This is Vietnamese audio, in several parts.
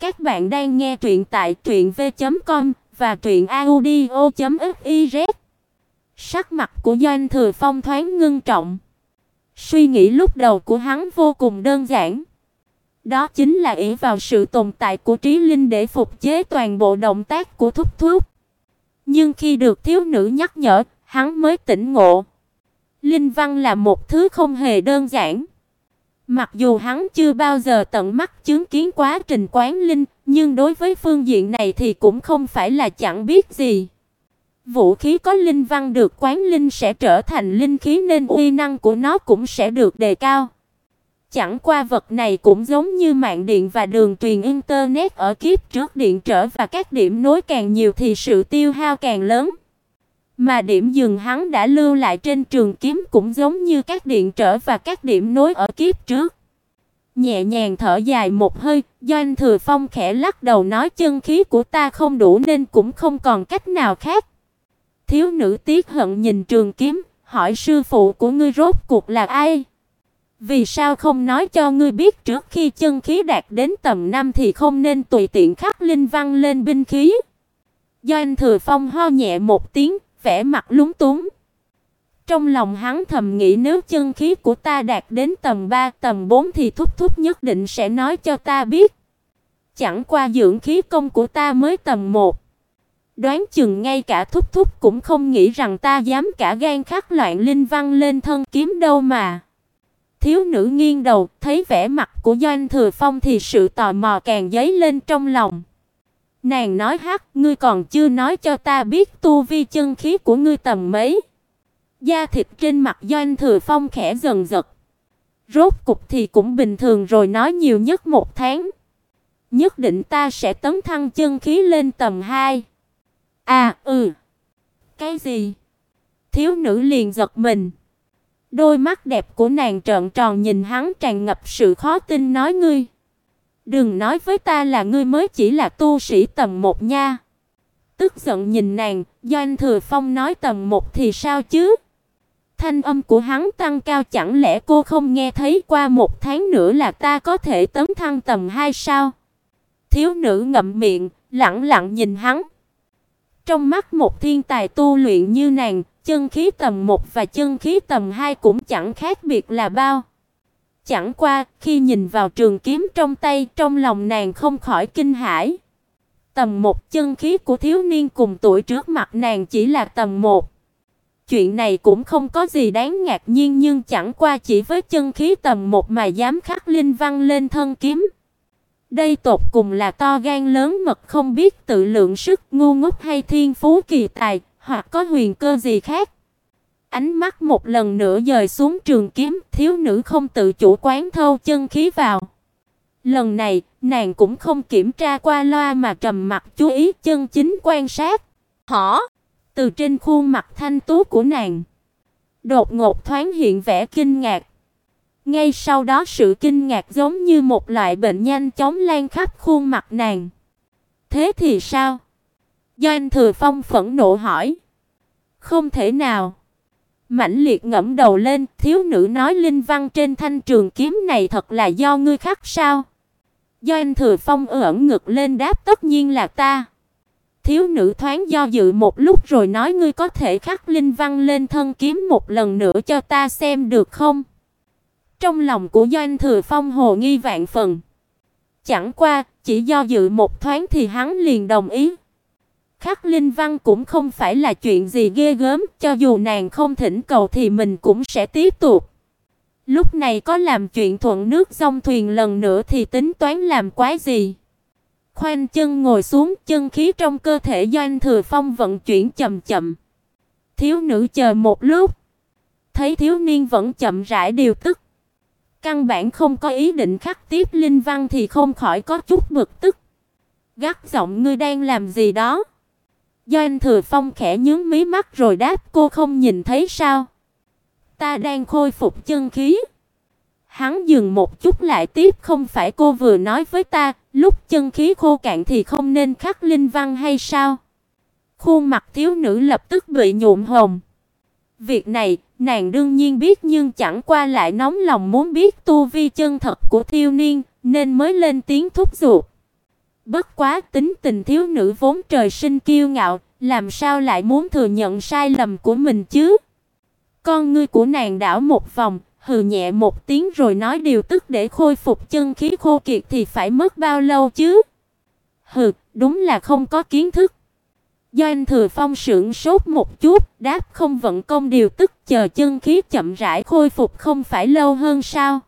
Các bạn đang nghe truyện tại truyệnv.com và truyệnaudio.fiz. Sắc mặt của Doanh Thừa Phong thoáng ngưng trọng. Suy nghĩ lúc đầu của hắn vô cùng đơn giản. Đó chính là ỷ vào sự tồn tại của trí linh để phục chế toàn bộ động tác của thúc thúc. Nhưng khi được thiếu nữ nhắc nhở, hắn mới tỉnh ngộ. Linh văn là một thứ không hề đơn giản. Mặc dù hắn chưa bao giờ tận mắt chứng kiến quá trình quán linh, nhưng đối với phương diện này thì cũng không phải là chẳng biết gì. Vũ khí có linh văn được quán linh sẽ trở thành linh khí nên uy năng của nó cũng sẽ được đề cao. Chẳng qua vật này cũng giống như mạng điện và đường truyền internet ở kiếp trước điện trở và các điểm nối càng nhiều thì sự tiêu hao càng lớn. Mà điểm dừng hắn đã lưu lại trên trường kiếm cũng giống như các điện trở và các điểm nối ở kiếp trước. Nhẹ nhàng thở dài một hơi, Doanh Thừa Phong khẽ lắc đầu nói chân khí của ta không đủ nên cũng không còn cách nào khác. Thiếu nữ tiếc hận nhìn trường kiếm, hỏi sư phụ của ngươi rốt cuộc là ai? Vì sao không nói cho ngươi biết trước khi chân khí đạt đến tầm năm thì không nên tùy tiện khắc linh văn lên binh khí? Doanh Thừa Phong ho nhẹ một tiếng, vẻ mặt lúng túng. Trong lòng hắn thầm nghĩ nếu chân khí của ta đạt đến tầm 3, tầm 4 thì thúc thúc nhất định sẽ nói cho ta biết. Chẳng qua dưỡng khí công của ta mới tầm 1. Đoán chừng ngay cả thúc thúc cũng không nghĩ rằng ta dám cả gan khắc loạn linh văn lên thân kiếm đâu mà. Thiếu nữ nghiêng đầu, thấy vẻ mặt của Doanh Thừa Phong thì sự tò mò càng dấy lên trong lòng. Nàng nói hắc, ngươi còn chưa nói cho ta biết tu vi chân khí của ngươi tầm mấy. Da thịt trên mặt Doanh Thừa Phong khẽ dần giật. Rốt cục thì cũng bình thường rồi nói nhiều nhất một tháng. Nhất định ta sẽ tấn thăng chân khí lên tầm 2. À, ừ. Cái gì? Thiếu nữ liền giật mình. Đôi mắt đẹp của nàng trợn tròn nhìn hắn tràn ngập sự khó tin nói ngươi. Đừng nói với ta là ngươi mới chỉ là tu sĩ tầm một nha. Tức giận nhìn nàng, Doanh Thừa Phong nói tầm một thì sao chứ? Thanh âm của hắn tăng cao chẳng lẽ cô không nghe thấy qua một tháng nữa là ta có thể tấn thăng tầm 2 sao? Thiếu nữ ngậm miệng, lặng lặng nhìn hắn. Trong mắt một thiên tài tu luyện như nàng, chân khí tầm 1 và chân khí tầm 2 cũng chẳng khác biệt là bao. Chẳng qua, khi nhìn vào trường kiếm trong tay, trong lòng nàng không khỏi kinh hãi. Tầm một chân khí của thiếu niên cùng tuổi trước mặt nàng chỉ là tầm một. Chuyện này cũng không có gì đáng ngạc nhiên nhưng chẳng qua chỉ với chân khí tầm một mà dám khắc linh văn lên thân kiếm. Đây tột cùng là to gan lớn mật không biết tự lượng sức, ngu ngốc hay thiên phú kỳ tài, hoặc có huyền cơ gì khác. Ánh mắt một lần nữa dời xuống trường kiếm, thiếu nữ không tự chủ quán thâu chân khí vào. Lần này, nàng cũng không kiểm tra qua loa mà trầm mặt chú ý chân chính quan sát. Hả? Từ trên khuôn mặt thanh tú của nàng, đột ngột thoáng hiện vẻ kinh ngạc. Ngay sau đó sự kinh ngạc giống như một loại bệnh nhanh chóng lan khắp khuôn mặt nàng. Thế thì sao? Doanh Thừa Phong phẫn nộ hỏi. Không thể nào. Mãnh liệt ngẫm đầu lên, thiếu nữ nói linh văn trên thanh trường kiếm này thật là do ngươi khắc sao? Doanh Thừa Phong ưỡn ngực lên đáp tất nhiên là ta. Thiếu nữ thoáng do dự một lúc rồi nói ngươi có thể khắc linh văn lên thân kiếm một lần nữa cho ta xem được không? Trong lòng của Doanh Thừa Phong hồ nghi vạn phần. Chẳng qua, chỉ do dự một thoáng thì hắn liền đồng ý. Khắc linh văn cũng không phải là chuyện gì ghê gớm, cho dù nàng không thỉnh cầu thì mình cũng sẽ tiếp tục. Lúc này có làm chuyện thuận nước sông thuyền lần nữa thì tính toán làm quái gì? Khoanh chân ngồi xuống, chân khí trong cơ thể Doanh Thừa Phong vận chuyển chậm chậm. Thiếu nữ chờ một lúc, thấy thiếu niên vẫn chậm rãi điều tức, căn bản không có ý định khắc tiếp linh văn thì không khỏi có chút bực tức. Gắt giọng ngươi đang làm gì đó? Doanh Thừa Phong khẽ nhướng mí mắt rồi đáp cô không nhìn thấy sao? Ta đang khôi phục chân khí. Hắn dừng một chút lại tiếp không phải cô vừa nói với ta, lúc chân khí khô cạn thì không nên khắc linh văn hay sao? Khuôn mặt thiếu nữ lập tức bị nhuộm hồng. Việc này, nàng đương nhiên biết nhưng chẳng qua lại nóng lòng muốn biết tu vi chân thật của Thiêu niên, nên mới lên tiếng thúc giục. Bất quá tính tình thiếu nữ vốn trời sinh kiêu ngạo, làm sao lại muốn thừa nhận sai lầm của mình chứ? Con ngươi của nàng đảo một vòng, hừ nhẹ một tiếng rồi nói điều tức để khôi phục chân khí khô kiệt thì phải mất bao lâu chứ? Hừ, đúng là không có kiến thức. Doanh Thừa Phong sững sốt một chút, đáp không vận công điều tức chờ chân khí chậm rãi khôi phục không phải lâu hơn sao?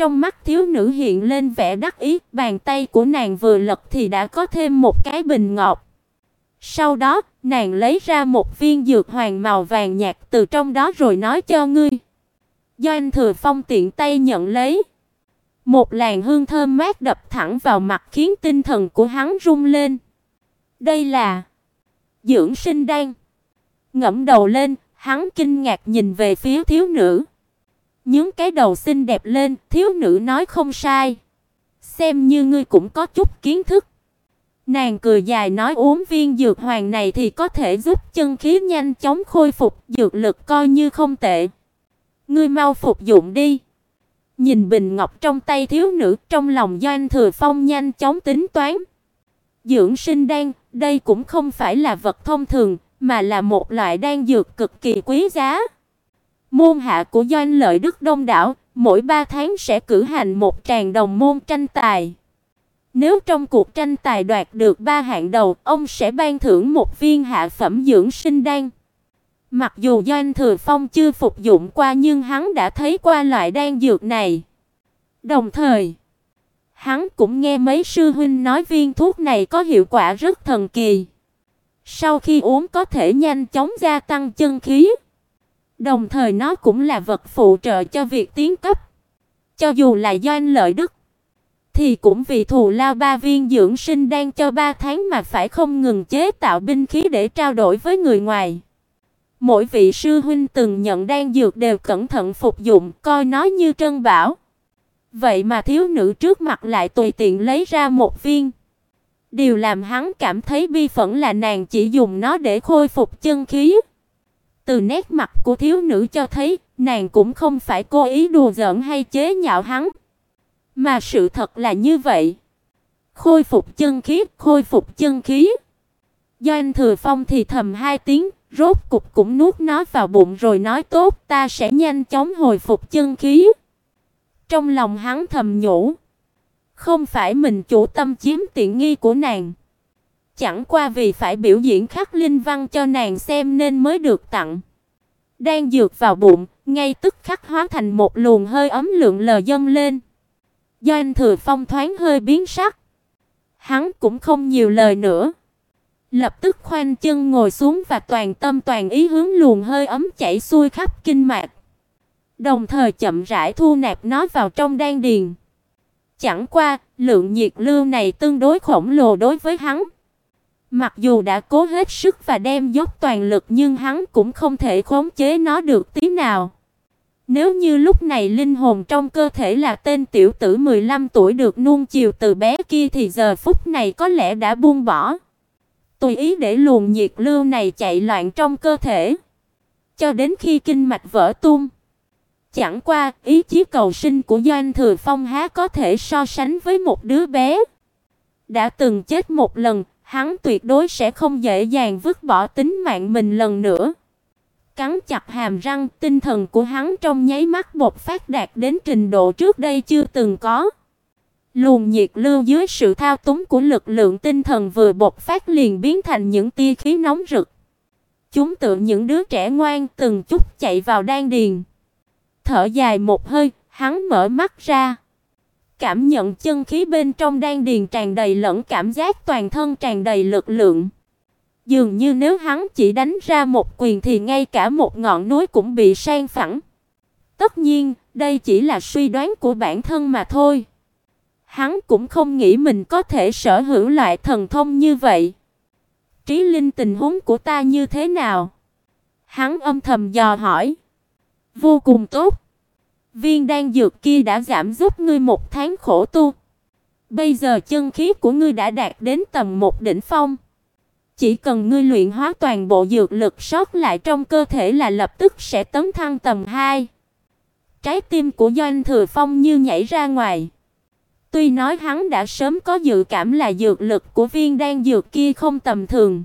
Trong mắt thiếu nữ hiện lên vẻ đắc ý, bàn tay của nàng vừa lật thì đã có thêm một cái bình ngọc. Sau đó, nàng lấy ra một viên dược hoàng màu vàng nhạt từ trong đó rồi nói cho ngươi. Doanh Thừa Phong tiện tay nhận lấy. Một làn hương thơm mát đập thẳng vào mặt khiến tinh thần của hắn rung lên. Đây là dưỡng sinh đan. Ngẫm đầu lên, hắn kinh ngạc nhìn về phía thiếu nữ. Nhướng cái đầu xinh đẹp lên, thiếu nữ nói không sai. Xem như ngươi cũng có chút kiến thức. Nàng cười dài nói uống viên dược hoàng này thì có thể giúp chân khí nhanh chóng khôi phục, dược lực coi như không tệ. Ngươi mau phục dụng đi. Nhìn bình ngọc trong tay thiếu nữ, trong lòng Doanh Thừa Phong nhanh chóng tính toán. Dưỡng sinh đan, đây cũng không phải là vật thông thường, mà là một loại đan dược cực kỳ quý giá. Môn hạ của Doanh Lợi Đức Đông đảo, mỗi 3 tháng sẽ cử hành một tràng đồng môn tranh tài. Nếu trong cuộc tranh tài đoạt được ba hạng đầu, ông sẽ ban thưởng một viên hạ phẩm dưỡng sinh đan. Mặc dù Doanh Thừa Phong chưa phục dụng qua nhưng hắn đã thấy qua loại đan dược này. Đồng thời, hắn cũng nghe mấy sư huynh nói viên thuốc này có hiệu quả rất thần kỳ. Sau khi uống có thể nhanh chóng gia tăng chân khí. Đồng thời nó cũng là vật phụ trợ cho việc tiến cấp. Cho dù là Doanh Lợi Đức thì cũng vì thù lao ba viên dưỡng sinh đang cho 3 tháng mà phải không ngừng chế tạo binh khí để trao đổi với người ngoài. Mỗi vị sư huynh từng nhận đan dược đều cẩn thận phục dụng, coi nó như trân bảo. Vậy mà thiếu nữ trước mặt lại tùy tiện lấy ra một viên. Điều làm hắn cảm thấy bi phẫn là nàng chỉ dùng nó để khôi phục chân khí. Từ nét mặt của thiếu nữ cho thấy, nàng cũng không phải cố ý đùa giỡn hay chế nhạo hắn. Mà sự thật là như vậy. Khôi phục chân khí, khôi phục chân khí. do anh Thừa Phong thì thầm hai tiếng, rốt cục cũng nuốt nó vào bụng rồi nói tốt, ta sẽ nhanh chóng hồi phục chân khí. Trong lòng hắn thầm nhủ, không phải mình chủ tâm chiếm tiện nghi của nàng, chẳng qua vì phải biểu diễn khắc linh văn cho nàng xem nên mới được tặng. Đang dược vào bụng, ngay tức khắc hóa thành một luồng hơi ấm lượng lờ dâng lên. do anh Thừa Phong thoáng hơi biến sắc. Hắn cũng không nhiều lời nữa, lập tức khoanh chân ngồi xuống và toàn tâm toàn ý hướng luồng hơi ấm chảy xuôi khắp kinh mạch. Đồng thời chậm rãi thu nạp nó vào trong đan điền. Chẳng qua, lượng nhiệt lưu này tương đối khổng lồ đối với hắn. Mặc dù đã cố hết sức và đem dốc toàn lực nhưng hắn cũng không thể khống chế nó được tí nào. Nếu như lúc này linh hồn trong cơ thể là tên tiểu tử 15 tuổi được nuông chiều từ bé kia thì giờ phút này có lẽ đã buông bỏ. Tùy ý để luồng nhiệt lưu này chạy loạn trong cơ thể, cho đến khi kinh mạch vỡ tung. Chẳng qua, ý chí cầu sinh của Doanh Thừa Phong há có thể so sánh với một đứa bé. Đã từng chết một lần, hắn tuyệt đối sẽ không dễ dàng vứt bỏ tính mạng mình lần nữa. Cắn chặt hàm răng, tinh thần của hắn trong nháy mắt bộc phát đạt đến trình độ trước đây chưa từng có. Luồng nhiệt lưu dưới sự thao túng của lực lượng tinh thần vừa bộc phát liền biến thành những tia khí nóng rực. Chúng tựa những đứa trẻ ngoan từng chút chạy vào đan điền. Thở dài một hơi, hắn mở mắt ra. Cảm nhận chân khí bên trong đan điền tràn đầy lẫn cảm giác toàn thân tràn đầy lực lượng. Dường như nếu hắn chỉ đánh ra một quyền thì ngay cả một ngọn núi cũng bị san phẳng. Tất nhiên, đây chỉ là suy đoán của bản thân mà thôi. Hắn cũng không nghĩ mình có thể sở hữu loại thần thông như vậy. Trí linh tình huống của ta như thế nào? Hắn âm thầm dò hỏi. Vô cùng tốt. Viên đan dược kia đã giảm giúp ngươi một tháng khổ tu. Bây giờ chân khí của ngươi đã đạt đến tầm một đỉnh phong. Chỉ cần ngươi luyện hóa toàn bộ dược lực sót lại trong cơ thể là lập tức sẽ tấn thăng tầm 2. Trái tim của Doanh Thừa Phong như nhảy ra ngoài. Tuy nói hắn đã sớm có dự cảm là dược lực của viên đan dược kia không tầm thường,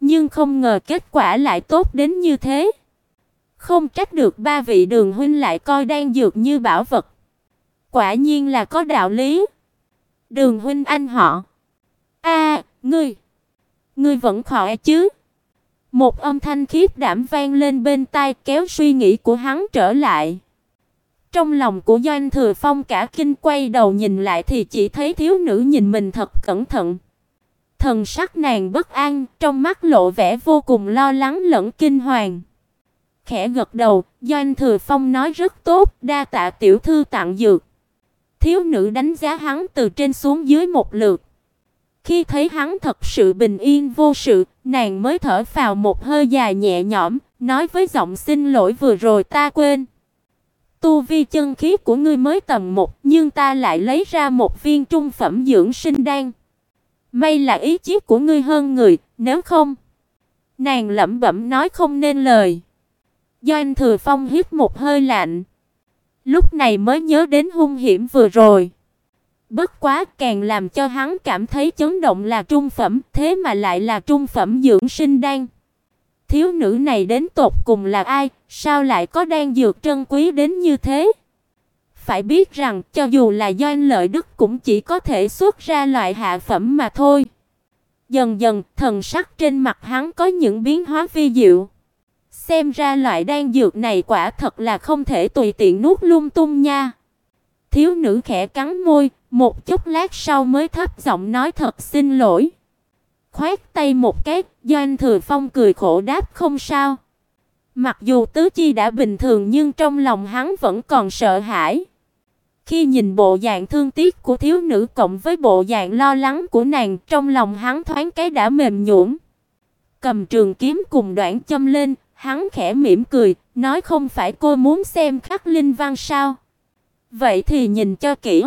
nhưng không ngờ kết quả lại tốt đến như thế. Không trách được ba vị đường huynh lại coi đan dược như bảo vật. Quả nhiên là có đạo lý. Đường huynh anh họ. A, ngươi, ngươi vẫn khỏe chứ? Một âm thanh khiếp đảm vang lên bên tai kéo suy nghĩ của hắn trở lại. Trong lòng của Doanh Thừa Phong cả kinh quay đầu nhìn lại thì chỉ thấy thiếu nữ nhìn mình thật cẩn thận. Thần sắc nàng bất an, trong mắt lộ vẻ vô cùng lo lắng lẫn kinh hoàng. Khẽ gật đầu, Doanh Thừa Phong nói rất tốt, đa tạ tiểu thư tặng dược. Thiếu nữ đánh giá hắn từ trên xuống dưới một lượt. Khi thấy hắn thật sự bình yên vô sự, nàng mới thở phào một hơi dài nhẹ nhõm, nói với giọng xin lỗi vừa rồi ta quên. Tu vi chân khí của ngươi mới tầm một, nhưng ta lại lấy ra một viên trung phẩm dưỡng sinh đan. May là ý chí của ngươi hơn người, nếu không, nàng lẩm bẩm nói không nên lời. Doanh Thừa Phong hít một hơi lạnh, lúc này mới nhớ đến hung hiểm vừa rồi. Bất quá càng làm cho hắn cảm thấy chấn động là trung phẩm, thế mà lại là trung phẩm dưỡng sinh đan. Thiếu nữ này đến tột cùng là ai, sao lại có đan dược trân quý đến như thế? Phải biết rằng cho dù là doanh lợi đức cũng chỉ có thể xuất ra loại hạ phẩm mà thôi. Dần dần, thần sắc trên mặt hắn có những biến hóa vi diệu. Xem ra loại đan dược này quả thật là không thể tùy tiện nuốt lung tung nha. Thiếu nữ khẽ cắn môi, một chút lát sau mới thấp giọng nói thật xin lỗi. khoét tay một cái, Doanh Thừa Phong cười khổ đáp không sao. Mặc dù tứ chi đã bình thường nhưng trong lòng hắn vẫn còn sợ hãi. Khi nhìn bộ dạng thương tiếc của thiếu nữ cộng với bộ dạng lo lắng của nàng, trong lòng hắn thoáng cái đã mềm nhũn. Cầm trường kiếm cùng đoạn châm lên, hắn khẽ mỉm cười, nói không phải cô muốn xem khắc linh văn sao? Vậy thì nhìn cho kỹ.